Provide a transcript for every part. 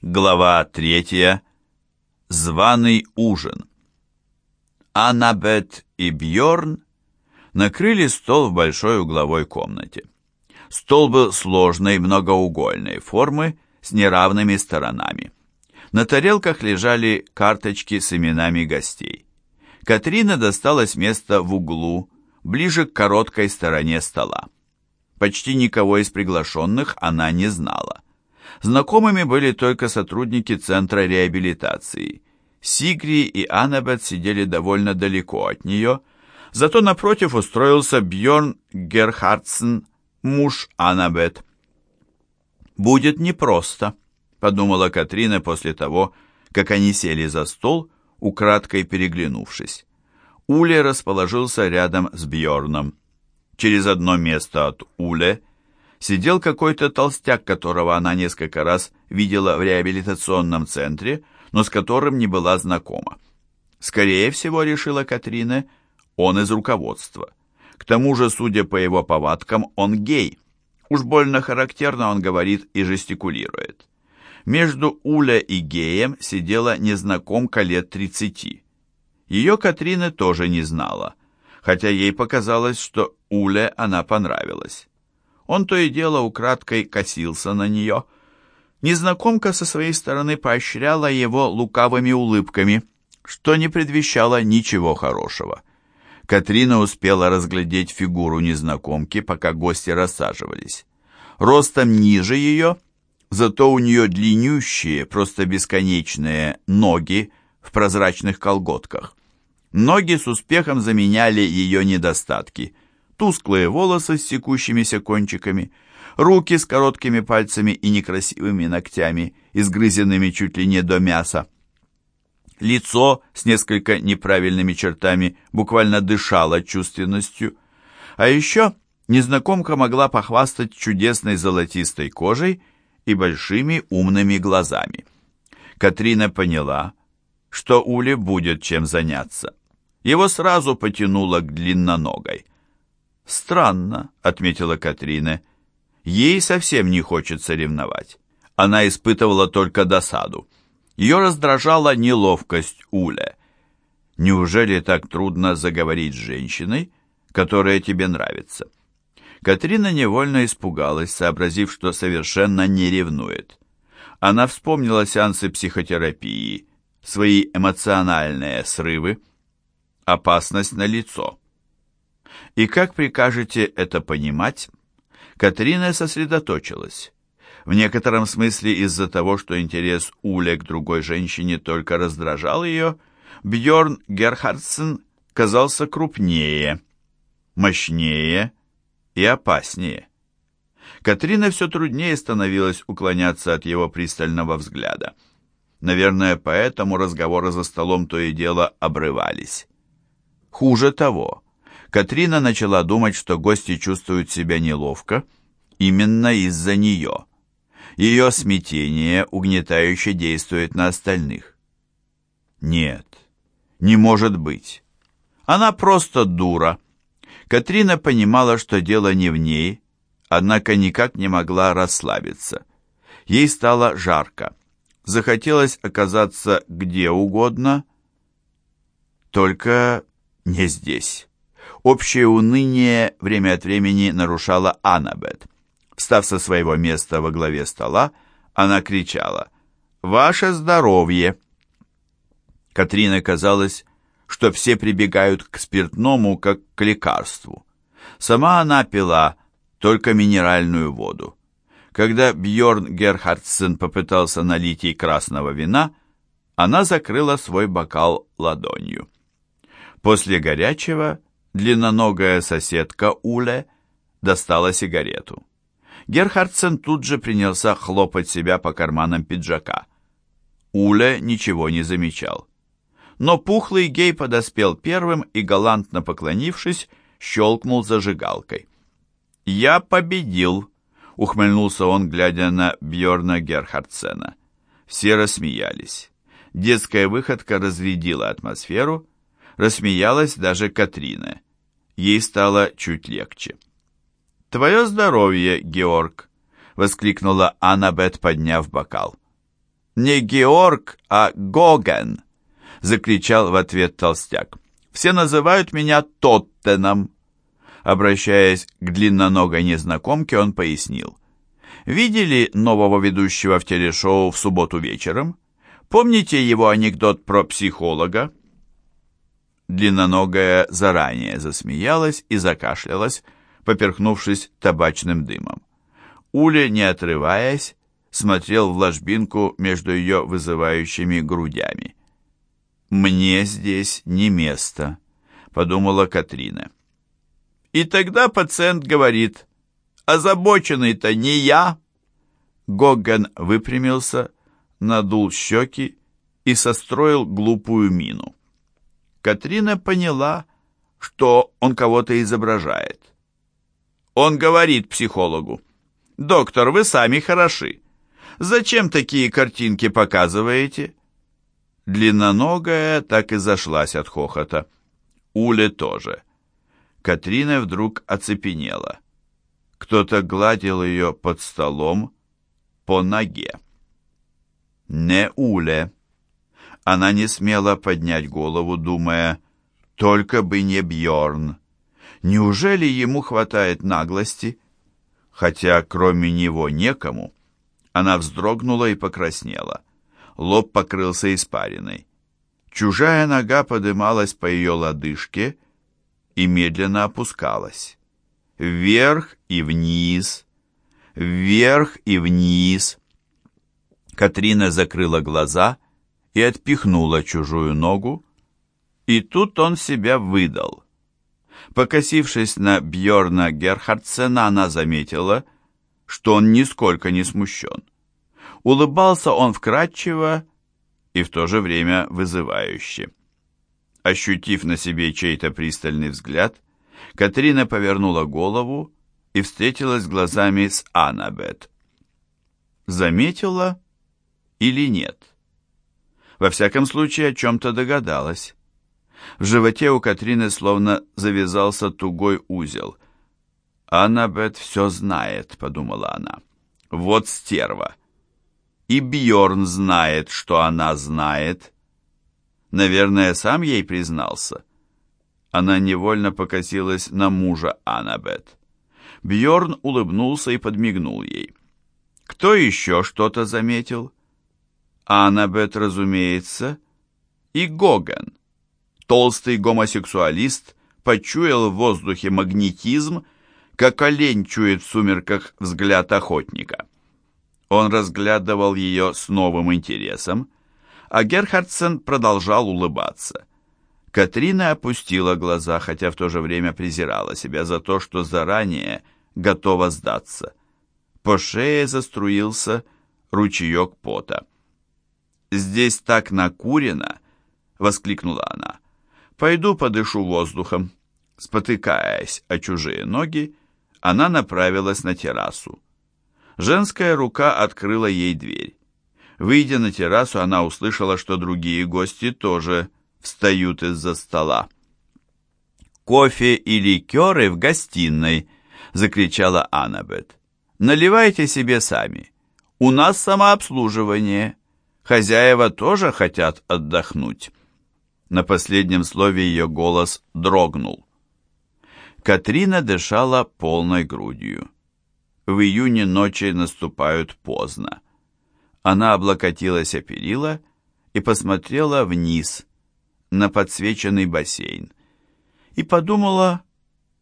Глава третья. Званый ужин. Аннабет и Бьорн накрыли стол в большой угловой комнате. Стол был сложной многоугольной формы с неравными сторонами. На тарелках лежали карточки с именами гостей. Катрина досталось место в углу, ближе к короткой стороне стола. Почти никого из приглашенных она не знала. Знакомыми были только сотрудники Центра реабилитации. Сигри и Аннабет сидели довольно далеко от нее, зато напротив устроился Бьорн Герхардсен, муж Аннабет. «Будет непросто», — подумала Катрина после того, как они сели за стол, украдкой переглянувшись. Уле расположился рядом с Бьорном. Через одно место от Уле сидел какой-то толстяк, которого она несколько раз видела в реабилитационном центре, но с которым не была знакома. Скорее всего, решила Катрина, он из руководства. К тому же, судя по его повадкам, он гей. Уж больно характерно он говорит и жестикулирует. Между Уля и геем сидела незнакомка лет тридцати. Ее Катрина тоже не знала, хотя ей показалось, что Уле она понравилась. Он то и дело украдкой косился на нее. Незнакомка со своей стороны поощряла его лукавыми улыбками, что не предвещало ничего хорошего. Катрина успела разглядеть фигуру незнакомки, пока гости рассаживались. Ростом ниже ее, зато у нее длиннющие, просто бесконечные ноги в прозрачных колготках. Ноги с успехом заменяли ее недостатки – тусклые волосы с секущимися кончиками, руки с короткими пальцами и некрасивыми ногтями, изгрызенными чуть ли не до мяса. Лицо с несколько неправильными чертами буквально дышало чувственностью. А еще незнакомка могла похвастать чудесной золотистой кожей и большими умными глазами. Катрина поняла, что Уле будет чем заняться. Его сразу потянуло к длинноногой. «Странно», — отметила Катрина. «Ей совсем не хочется ревновать. Она испытывала только досаду. Ее раздражала неловкость Уля. Неужели так трудно заговорить с женщиной, которая тебе нравится?» Катрина невольно испугалась, сообразив, что совершенно не ревнует. Она вспомнила сеансы психотерапии, свои эмоциональные срывы. Опасность на лицо. И как прикажете это понимать? Катрина сосредоточилась. В некотором смысле из-за того, что интерес Уля к другой женщине только раздражал ее, Бьорн Герхардсен казался крупнее, мощнее и опаснее. Катрина все труднее становилось уклоняться от его пристального взгляда. Наверное, поэтому разговоры за столом то и дело обрывались. Хуже того, Катрина начала думать, что гости чувствуют себя неловко именно из-за нее. Ее смятение угнетающе действует на остальных. Нет, не может быть. Она просто дура. Катрина понимала, что дело не в ней, однако никак не могла расслабиться. Ей стало жарко. Захотелось оказаться где угодно, только не здесь. Общее уныние время от времени нарушала Аннабет. Встав со своего места во главе стола, она кричала «Ваше здоровье!». Катрина казалось, что все прибегают к спиртному, как к лекарству. Сама она пила только минеральную воду. Когда Бьорн Герхардсен попытался налить ей красного вина, она закрыла свой бокал ладонью. После горячего длинноногая соседка Уле достала сигарету. Герхардсен тут же принялся хлопать себя по карманам пиджака. Уле ничего не замечал. Но пухлый гей подоспел первым и, галантно поклонившись, щелкнул зажигалкой. «Я победил!» — ухмыльнулся он, глядя на Бьорна Герхардсена. Все рассмеялись. Детская выходка разрядила атмосферу, рассмеялась даже Катрина. Ей стало чуть легче. «Твое здоровье, Георг!» — воскликнула Аннабет, подняв бокал. «Не Георг, а Гоген!» — закричал в ответ толстяк. «Все называют меня Тоттеном!» Обращаясь к длинноногой незнакомке, он пояснил. «Видели нового ведущего в телешоу в субботу вечером? Помните его анекдот про психолога?» Длинноногая заранее засмеялась и закашлялась, поперхнувшись табачным дымом. Уля, не отрываясь, смотрел в ложбинку между ее вызывающими грудями. «Мне здесь не место», — подумала Катрина. И тогда пациент говорит, «Озабоченный-то не я». Гоган выпрямился, надул щеки и состроил глупую мину. Катрина поняла, что он кого-то изображает. Он говорит психологу, «Доктор, вы сами хороши. Зачем такие картинки показываете?» Длинноногая так и зашлась от хохота. Уле тоже. Катрина вдруг оцепенела. Кто-то гладил ее под столом по ноге. Не Уле. Она не смела поднять голову, думая, только бы не Бьорн. Неужели ему хватает наглости? Хотя кроме него некому. Она вздрогнула и покраснела. Лоб покрылся испариной. Чужая нога подымалась по ее лодыжке и медленно опускалась. Вверх и вниз, вверх и вниз. Катрина закрыла глаза и отпихнула чужую ногу, и тут он себя выдал. Покосившись на Бьорна Герхардсена, она заметила, что он нисколько не смущен. Улыбался он вкрадчиво и в то же время вызывающе. Ощутив на себе чей-то пристальный взгляд, Катрина повернула голову и встретилась глазами с Аннабет. Заметила или нет? Во всяком случае, о чем-то догадалась. В животе у Катрины словно завязался тугой узел. «Аннабет все знает», — подумала она. «Вот стерва». И Бьорн знает, что она знает. Наверное, сам ей признался. Она невольно покосилась на мужа Аннабет. Бьорн улыбнулся и подмигнул ей. Кто еще что-то заметил? Аннабет, разумеется, и Гоган. Толстый гомосексуалист почуял в воздухе магнетизм, как олень чует в сумерках взгляд охотника. Он разглядывал ее с новым интересом, а Герхардсен продолжал улыбаться. Катрина опустила глаза, хотя в то же время презирала себя за то, что заранее готова сдаться. По шее заструился ручеек пота. «Здесь так накурено!» — воскликнула она. «Пойду подышу воздухом». Спотыкаясь о чужие ноги, она направилась на террасу. Женская рука открыла ей дверь. Выйдя на террасу, она услышала, что другие гости тоже встают из-за стола. «Кофе и ликеры в гостиной!» — закричала Аннабет. «Наливайте себе сами. У нас самообслуживание. Хозяева тоже хотят отдохнуть». На последнем слове ее голос дрогнул. Катрина дышала полной грудью. В июне ночи наступают поздно. Она облокотилась о перила и посмотрела вниз, на подсвеченный бассейн, и подумала,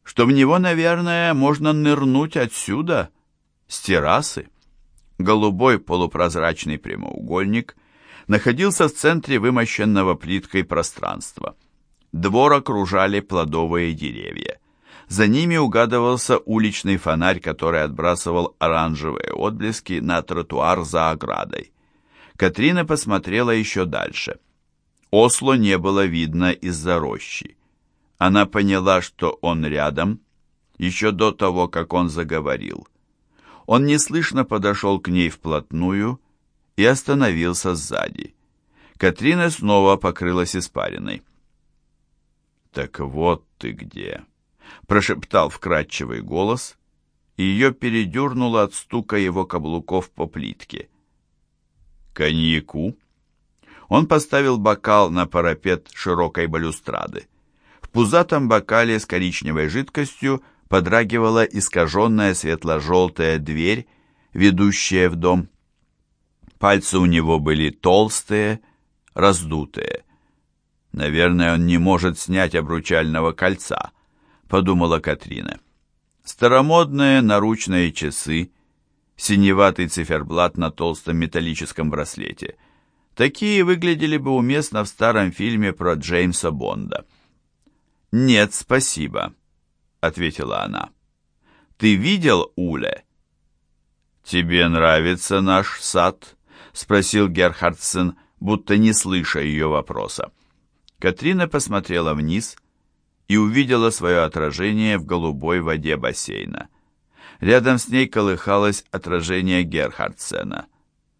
что в него, наверное, можно нырнуть отсюда, с террасы. Голубой полупрозрачный прямоугольник находился в центре вымощенного плиткой пространства. Двор окружали плодовые деревья. За ними угадывался уличный фонарь, который отбрасывал оранжевые отблески на тротуар за оградой. Катрина посмотрела еще дальше. Осло не было видно из-за рощи. Она поняла, что он рядом, еще до того, как он заговорил. Он неслышно подошел к ней вплотную и остановился сзади. Катрина снова покрылась испариной. «Так вот ты где!» прошептал вкрадчивый голос, и ее передернуло от стука его каблуков по плитке. «Коньяку?» Он поставил бокал на парапет широкой балюстрады. В пузатом бокале с коричневой жидкостью подрагивала искаженная светло-желтая дверь, ведущая в дом. Пальцы у него были толстые, раздутые. «Наверное, он не может снять обручального кольца», — подумала Катрина. Старомодные наручные часы, синеватый циферблат на толстом металлическом браслете. Такие выглядели бы уместно в старом фильме про Джеймса Бонда. «Нет, спасибо», — ответила она. «Ты видел Уле?» «Тебе нравится наш сад?» — спросил Герхардсен, будто не слыша ее вопроса. Катрина посмотрела вниз и увидела свое отражение в голубой воде бассейна. Рядом с ней колыхалось отражение Герхардсена.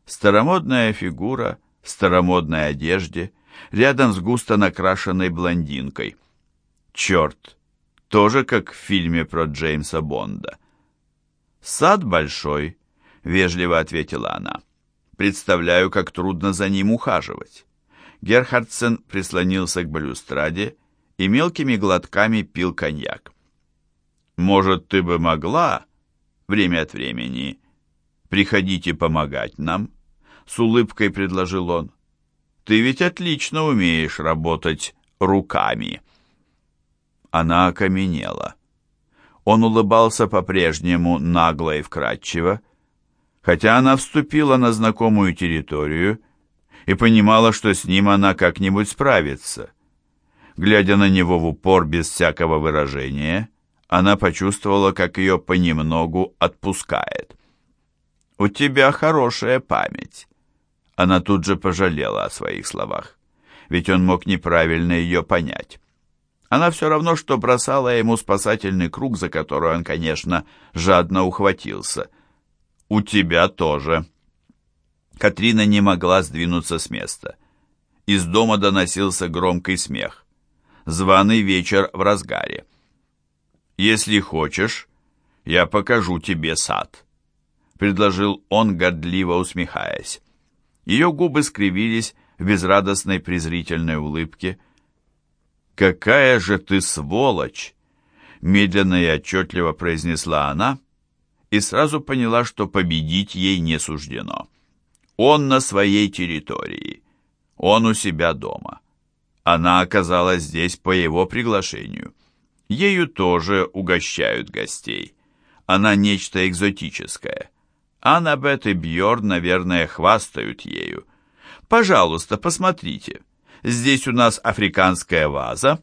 Старомодная фигура в старомодной одежде, рядом с густо накрашенной блондинкой. Черт, тоже как в фильме про Джеймса Бонда. «Сад большой», — вежливо ответила она. «Представляю, как трудно за ним ухаживать». Герхардсен прислонился к балюстраде и мелкими глотками пил коньяк. «Может, ты бы могла время от времени приходить и помогать нам?» С улыбкой предложил он. «Ты ведь отлично умеешь работать руками». Она окаменела. Он улыбался по-прежнему нагло и вкрадчиво, хотя она вступила на знакомую территорию и понимала, что с ним она как-нибудь справится. Глядя на него в упор без всякого выражения, она почувствовала, как ее понемногу отпускает. «У тебя хорошая память». Она тут же пожалела о своих словах, ведь он мог неправильно ее понять. Она все равно, что бросала ему спасательный круг, за который он, конечно, жадно ухватился. «У тебя тоже». Катрина не могла сдвинуться с места. Из дома доносился громкий смех званый вечер в разгаре. «Если хочешь, я покажу тебе сад», — предложил он, годливо усмехаясь. Ее губы скривились в безрадостной презрительной улыбке. «Какая же ты сволочь!» — медленно и отчетливо произнесла она и сразу поняла, что победить ей не суждено. Он на своей территории, он у себя дома. Она оказалась здесь по его приглашению. Ею тоже угощают гостей. Она нечто экзотическое. Аннабет и Бьорн, наверное, хвастают ею. Пожалуйста, посмотрите. Здесь у нас африканская ваза.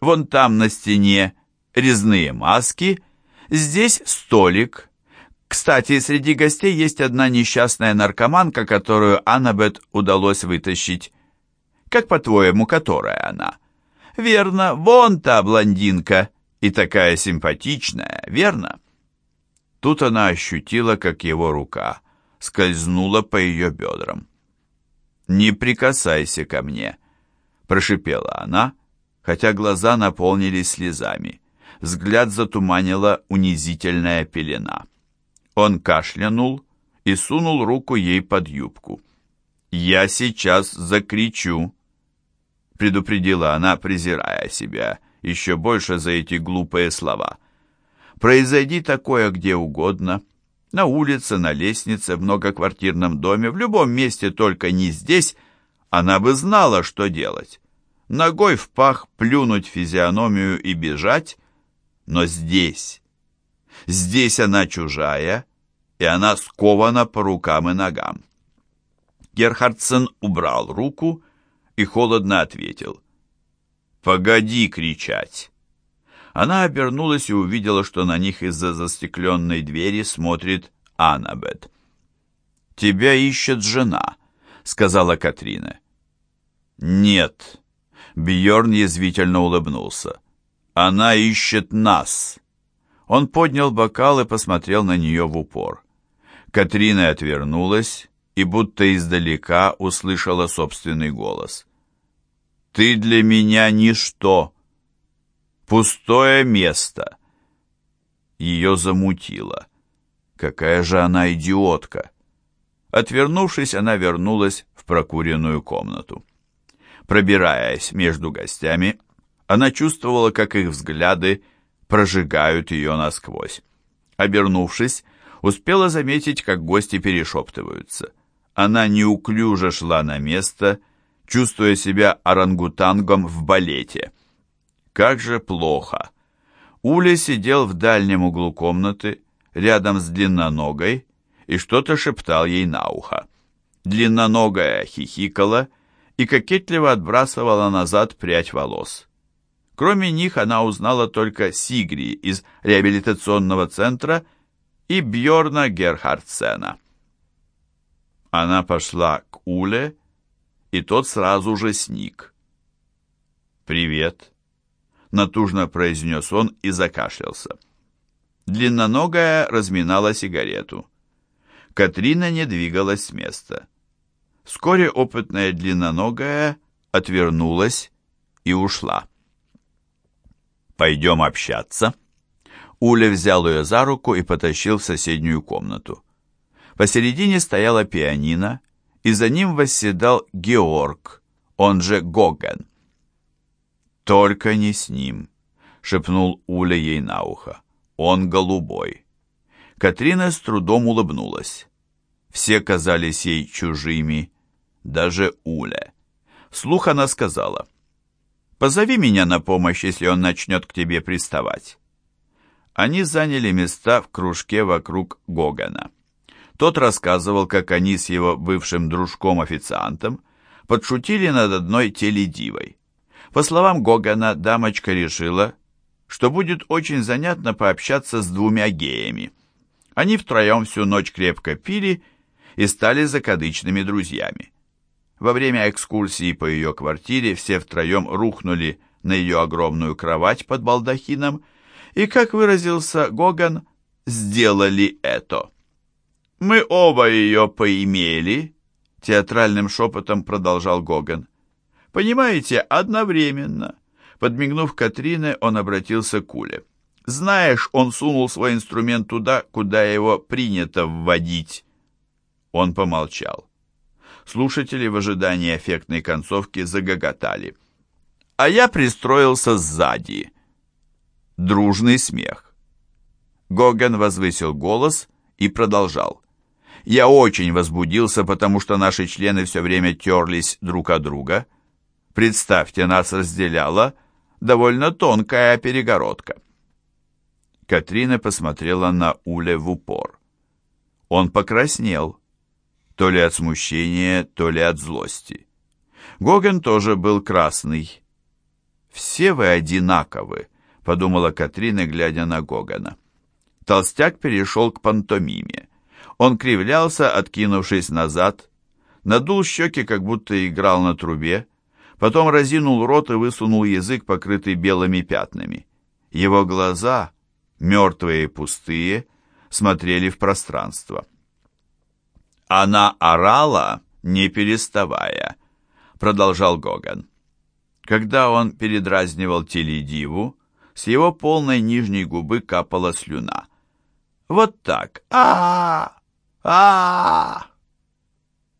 Вон там на стене резные маски. Здесь столик. Кстати, среди гостей есть одна несчастная наркоманка, которую Аннабет удалось вытащить. Как, по-твоему, которая она? Верно, вон та блондинка. И такая симпатичная, верно? Тут она ощутила, как его рука скользнула по ее бедрам. «Не прикасайся ко мне», — прошипела она, хотя глаза наполнились слезами. Взгляд затуманила унизительная пелена. Он кашлянул и сунул руку ей под юбку. «Я сейчас закричу», предупредила она, презирая себя еще больше за эти глупые слова. Произойди такое где угодно, на улице, на лестнице, в многоквартирном доме, в любом месте, только не здесь, она бы знала, что делать. Ногой в пах плюнуть физиономию и бежать, но здесь, здесь она чужая, и она скована по рукам и ногам. Герхардсен убрал руку и холодно ответил. «Погоди кричать!» Она обернулась и увидела, что на них из-за застекленной двери смотрит Аннабет. «Тебя ищет жена», — сказала Катрина. «Нет», — Бьорн язвительно улыбнулся. «Она ищет нас». Он поднял бокал и посмотрел на нее в упор. Катрина отвернулась и будто издалека услышала собственный голос. «Ты для меня ничто, пустое место». Ее замутило. Какая же она идиотка! Отвернувшись, она вернулась в прокуренную комнату. Пробираясь между гостями, она чувствовала, как их взгляды прожигают ее насквозь. Обернувшись, успела заметить, как гости перешептываются. Она неуклюже шла на место, чувствуя себя орангутангом в балете. Как же плохо! Уля сидел в дальнем углу комнаты, рядом с длинноногой, и что-то шептал ей на ухо. Длинноногая хихикала и кокетливо отбрасывала назад прядь волос. Кроме них она узнала только Сигри из реабилитационного центра и Бьорна Герхардсена. Она пошла к Уле, и тот сразу же сник. «Привет», — натужно произнес он и закашлялся. Длинноногая разминала сигарету. Катрина не двигалась с места. Вскоре опытная длинноногая отвернулась и ушла. «Пойдем общаться». Уля взял ее за руку и потащил в соседнюю комнату. Посередине стояла пианино, и за ним восседал Георг, он же Гоген. «Только не с ним», — шепнул Уля ей на ухо. «Он голубой». Катрина с трудом улыбнулась. Все казались ей чужими, даже Уля. Вслух она сказала, «Позови меня на помощь, если он начнет к тебе приставать». Они заняли места в кружке вокруг Гогана. Тот рассказывал, как они с его бывшим дружком-официантом подшутили над одной теледивой. По словам Гогана, дамочка решила, что будет очень занятно пообщаться с двумя геями. Они втроем всю ночь крепко пили и стали закадычными друзьями. Во время экскурсии по ее квартире все втроем рухнули на ее огромную кровать под балдахином и, как выразился Гоган, сделали это. «Мы оба ее поимели», — театральным шепотом продолжал Гоган. «Понимаете, одновременно». Подмигнув Катрине, он обратился к Уле. «Знаешь, он сунул свой инструмент туда, куда его принято вводить». Он помолчал. Слушатели в ожидании эффектной концовки загоготали. А я пристроился сзади. Дружный смех. Гоган возвысил голос и продолжал. Я очень возбудился, потому что наши члены все время терлись друг от друга. Представьте, нас разделяла довольно тонкая перегородка. Катрина посмотрела на Уле в упор. Он покраснел, то ли от смущения, то ли от злости. Гоген тоже был красный. «Все вы одинаковы», — подумала Катрина, глядя на Гогана. Толстяк перешел к пантомиме. Он кривлялся, откинувшись назад, надул щеки, как будто играл на трубе, потом разинул рот и высунул язык, покрытый белыми пятнами. Его глаза, мертвые и пустые, смотрели в пространство. Она орала, не переставая, продолжал Гоган. Когда он передразнивал теледиву, с его полной нижней губы капала слюна. Вот так. а а, -а!